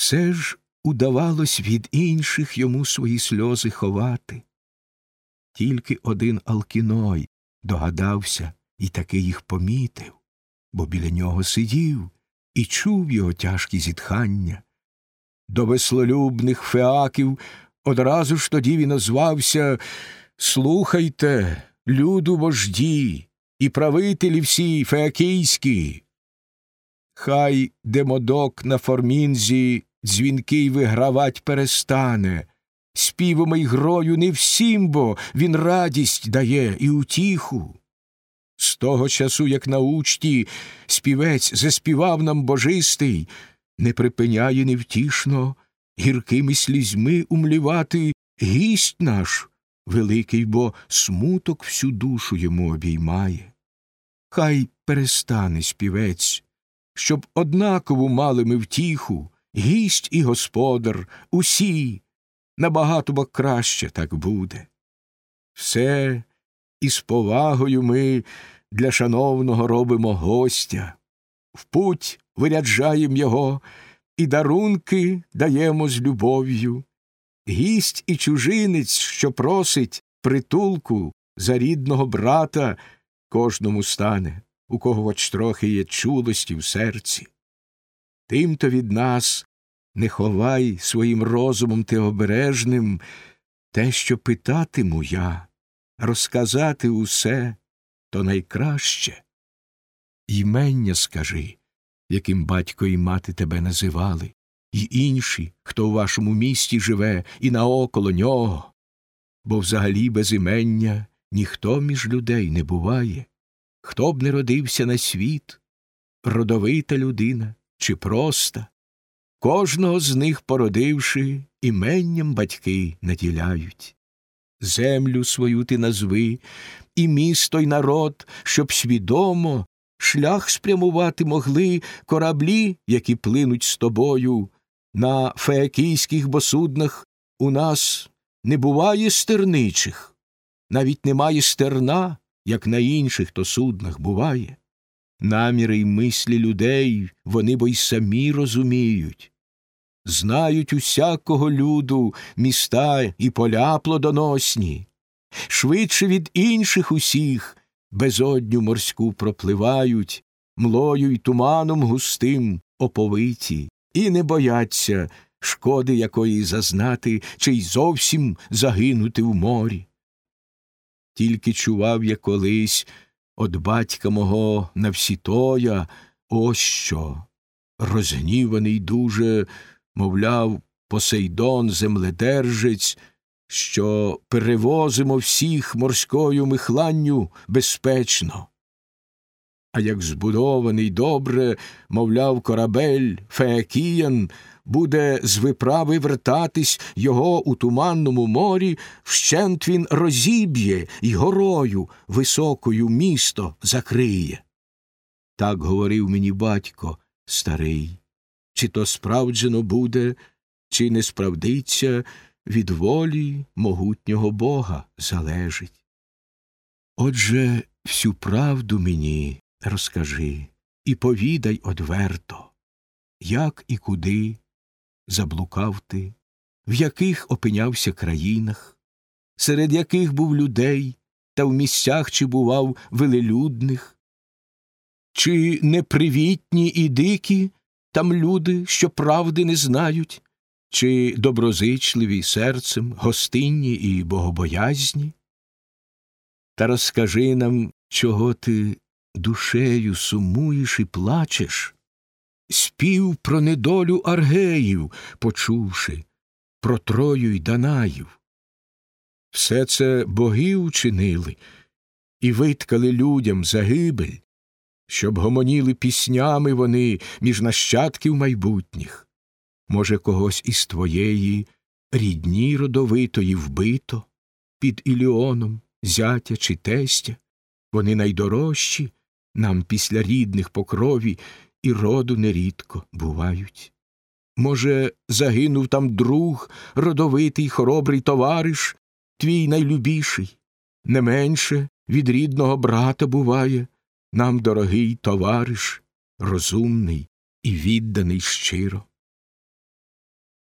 Все ж удавалось від інших йому свої сльози ховати. Тільки один Алкіной догадався і таки їх помітив, бо біля нього сидів і чув його тяжкі зітхання. До веслолюбних феаків одразу ж тоді він озвався Слухайте, люду вожді і правителі всі феакійські. Хай демодок на формінзі дзвінкий вигравать перестане. Співом і грою не всім, бо він радість дає і утіху. З того часу, як на учті співець заспівав нам божистий, не припиняє невтішно гіркими слізьми умлівати гість наш великий, бо смуток всю душу йому обіймає. Хай перестане співець, щоб однаково мали ми втіху, гість і господар, усі, набагато бо краще так буде. Все із повагою ми для шановного робимо гостя, в путь виряджаєм його і дарунки даємо з любов'ю. Гість і чужинець, що просить притулку за рідного брата, кожному стане, у кого хоч трохи є чулості в серці. Тимто від нас не ховай своїм розумом ти обережним. Те, що питатиму я, розказати усе то найкраще. Імення скажи, яким батько і мати тебе називали, і інші, хто у вашому місті живе, і наоколо нього, бо взагалі без імення ніхто між людей не буває, хто б не родився на світ, родовита людина чи проста, кожного з них, породивши, іменням батьки наділяють. Землю свою ти назви, і місто й народ, щоб свідомо шлях спрямувати могли кораблі, які плинуть з тобою. На феакійських босуднах у нас не буває стерничих, навіть немає стерна, як на інших то суднах буває. Наміри й мислі людей вони бо й самі розуміють. Знають усякого люду міста і поля плодоносні, швидше від інших усіх безодню морську пропливають, млою й туманом густим оповиті, і не бояться шкоди якої зазнати, чи й зовсім загинути в морі. Тільки чував я колись од батька мого Навсітоя, ось що. Розгніваний дуже, мовляв, Посейдон земледержець, що перевозимо всіх морською михланню безпечно. А як збудований добре, мовляв, корабель Феакіян, буде з виправи вертатись його у туманному морі, вщент він розіб'є і горою високою місто закриє. Так говорив мені батько старий. Чи то справджено буде, чи не справдиться, від волі могутнього бога залежить. Отже, всю правду мені розкажи і повідай одверто, як і куди заблукав ти, в яких опинявся країнах, серед яких був людей, та в місцях чи бував велелюдних, чи непривітні і дикі там люди, що правди не знають, чи доброзичливі серцем, гостинні і богобоязні? Та розкажи нам, чого ти душею сумуєш і плачеш, спів про недолю аргеїв, почувши, про Трою й Данаїв. Все це боги учинили і виткали людям загибель, щоб гомоніли піснями вони між нащадків майбутніх. Може, когось із твоєї рідні родовитої вбито під Іліоном, зятя чи тестя, вони найдорожчі нам після рідних по крові і роду нерідко бувають. Може, загинув там друг, родовитий, хоробрий товариш, твій найлюбіший, не менше від рідного брата буває, нам дорогий товариш, розумний і відданий щиро.